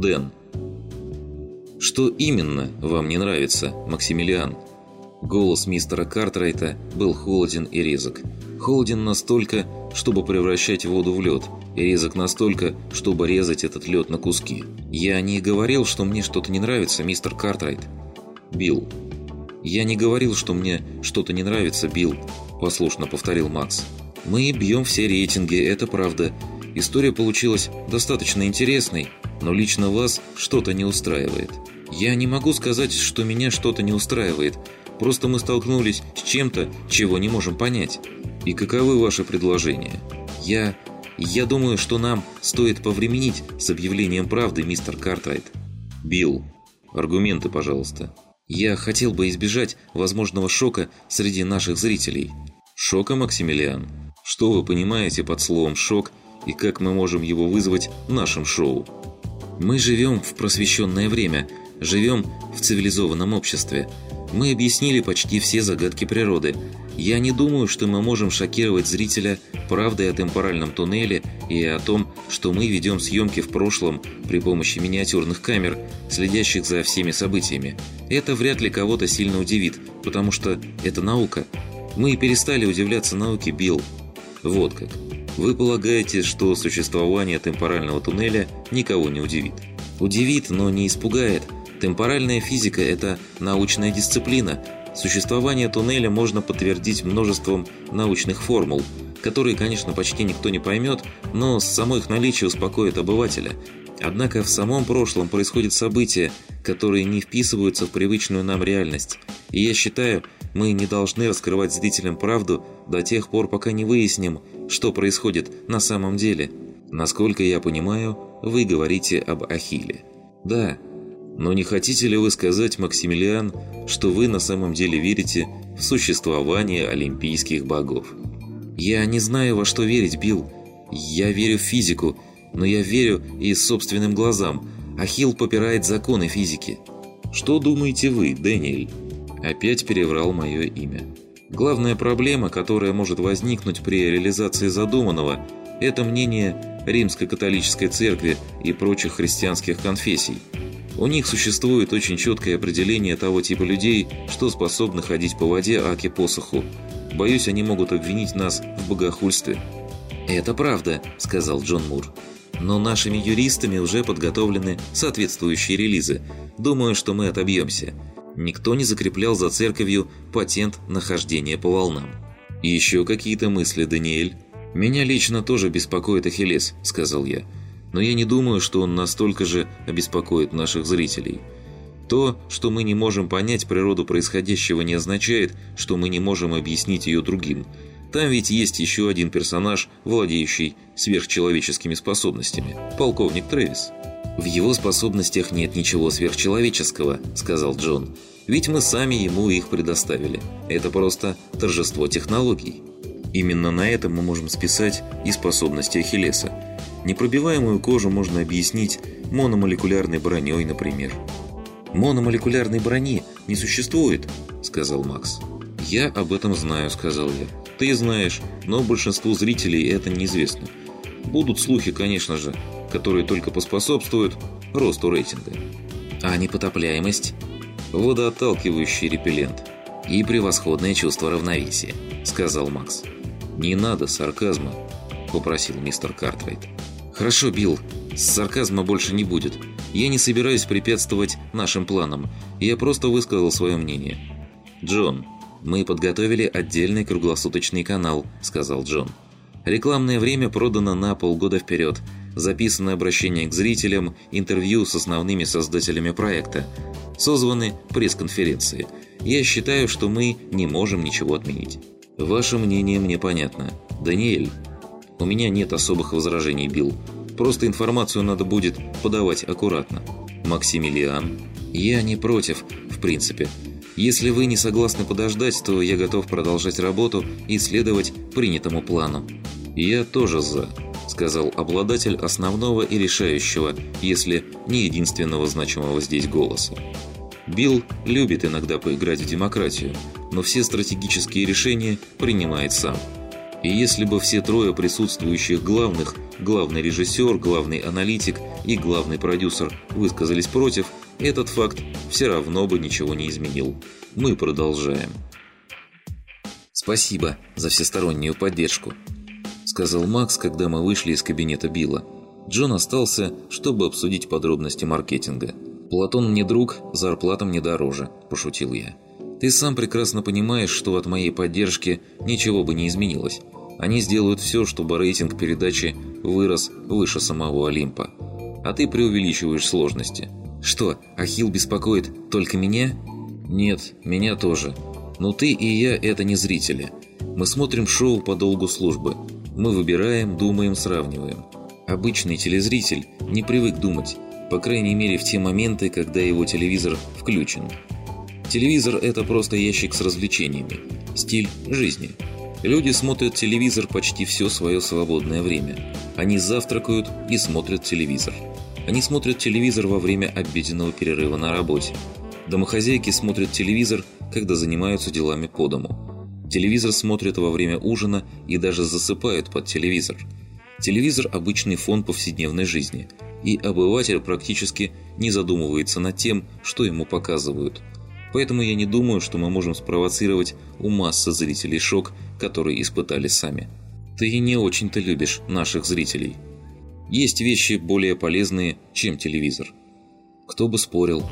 Дэн. «Что именно вам не нравится, Максимилиан?» Голос мистера Картрайта был холоден и резок. Холоден настолько, чтобы превращать воду в лед, и резок настолько, чтобы резать этот лед на куски. «Я не говорил, что мне что-то не нравится, мистер Картрайт». «Билл». «Я не говорил, что мне что-то не нравится, Билл», – послушно повторил Макс. «Мы бьем все рейтинги, это правда. История получилась достаточно интересной, но лично вас что-то не устраивает. Я не могу сказать, что меня что-то не устраивает, просто мы столкнулись с чем-то, чего не можем понять. И каковы ваши предложения? Я... я думаю, что нам стоит повременить с объявлением правды, мистер Картрайт. Билл, аргументы, пожалуйста. Я хотел бы избежать возможного шока среди наших зрителей. Шока, Максимилиан? Что вы понимаете под словом «шок» и как мы можем его вызвать в нашем шоу? Мы живем в просвещенное время, живем в цивилизованном обществе. Мы объяснили почти все загадки природы. Я не думаю, что мы можем шокировать зрителя правдой о темпоральном туннеле и о том, что мы ведем съемки в прошлом при помощи миниатюрных камер, следящих за всеми событиями. Это вряд ли кого-то сильно удивит, потому что это наука. Мы перестали удивляться науке, Билл. Вот как. Вы полагаете, что существование темпорального туннеля никого не удивит? Удивит, но не испугает. Темпоральная физика – это научная дисциплина. Существование туннеля можно подтвердить множеством научных формул, которые, конечно, почти никто не поймет, но само их наличие успокоит обывателя. Однако в самом прошлом происходят события, которые не вписываются в привычную нам реальность. И я считаю, мы не должны раскрывать зрителям правду до тех пор, пока не выясним, что происходит на самом деле. Насколько я понимаю, вы говорите об Ахилле. Да, но не хотите ли вы сказать, Максимилиан, что вы на самом деле верите в существование олимпийских богов? Я не знаю, во что верить, Билл. Я верю в физику, но я верю и собственным глазам. Ахилл попирает законы физики. Что думаете вы, Дэниэль? опять переврал мое имя. Главная проблема, которая может возникнуть при реализации задуманного, это мнение Римской католической церкви и прочих христианских конфессий. У них существует очень четкое определение того типа людей, что способны ходить по воде аки посоху. Боюсь, они могут обвинить нас в богохульстве. «Это правда», — сказал Джон Мур. «Но нашими юристами уже подготовлены соответствующие релизы. Думаю, что мы отобьемся. Никто не закреплял за церковью патент нахождения по волнам. И еще какие-то мысли, Даниэль? «Меня лично тоже беспокоит Ахиллес», — сказал я. «Но я не думаю, что он настолько же обеспокоит наших зрителей. То, что мы не можем понять природу происходящего, не означает, что мы не можем объяснить ее другим. Там ведь есть еще один персонаж, владеющий сверхчеловеческими способностями – полковник Трэвис». «В его способностях нет ничего сверхчеловеческого», – сказал Джон. «Ведь мы сами ему их предоставили. Это просто торжество технологий». Именно на этом мы можем списать и способности Ахиллеса. Непробиваемую кожу можно объяснить мономолекулярной броней, например. «Мономолекулярной брони не существует», – сказал Макс. «Я об этом знаю», – сказал я. «Ты знаешь, но большинству зрителей это неизвестно. Будут слухи, конечно же, которые только поспособствуют росту рейтинга. А непотопляемость – водоотталкивающий репеллент и превосходное чувство равновесия, сказал Макс. «Не надо сарказма», – попросил мистер Картрайт. «Хорошо, Билл, сарказма больше не будет. Я не собираюсь препятствовать нашим планам. Я просто высказал свое мнение». «Джон, мы подготовили отдельный круглосуточный канал», – сказал Джон. «Рекламное время продано на полгода вперед – записаны обращения к зрителям, интервью с основными создателями проекта, созваны пресс-конференции. Я считаю, что мы не можем ничего отменить. Ваше мнение мне понятно. Даниэль, у меня нет особых возражений, Билл. Просто информацию надо будет подавать аккуратно. Максимилиан, я не против, в принципе. Если вы не согласны подождать, то я готов продолжать работу и следовать принятому плану. Я тоже за сказал обладатель основного и решающего, если не единственного значимого здесь голоса. Билл любит иногда поиграть в демократию, но все стратегические решения принимает сам. И если бы все трое присутствующих главных, главный режиссер, главный аналитик и главный продюсер высказались против, этот факт все равно бы ничего не изменил. Мы продолжаем. «Спасибо за всестороннюю поддержку», – сказал Макс, когда мы вышли из кабинета Билла. Джон остался, чтобы обсудить подробности маркетинга. «Платон мне друг, зарплата мне дороже», – пошутил я. «Ты сам прекрасно понимаешь, что от моей поддержки ничего бы не изменилось. Они сделают все, чтобы рейтинг передачи вырос выше самого Олимпа. А ты преувеличиваешь сложности. Что, Ахилл беспокоит только меня? Нет, меня тоже. Но ты и я – это не зрители. Мы смотрим шоу по долгу службы. Мы выбираем, думаем, сравниваем. Обычный телезритель не привык думать, по крайней мере в те моменты, когда его телевизор включен. Телевизор – это просто ящик с развлечениями, стиль жизни – Люди смотрят телевизор почти все свое свободное время. Они завтракают и смотрят телевизор. Они смотрят телевизор во время обеденного перерыва на работе. Домохозяйки смотрят телевизор, когда занимаются делами по дому. Телевизор смотрят во время ужина и даже засыпают под телевизор. Телевизор – обычный фон повседневной жизни, и обыватель практически не задумывается над тем, что ему показывают – Поэтому я не думаю, что мы можем спровоцировать у массы зрителей шок, который испытали сами. Ты не очень-то любишь наших зрителей. Есть вещи более полезные, чем телевизор. Кто бы спорил.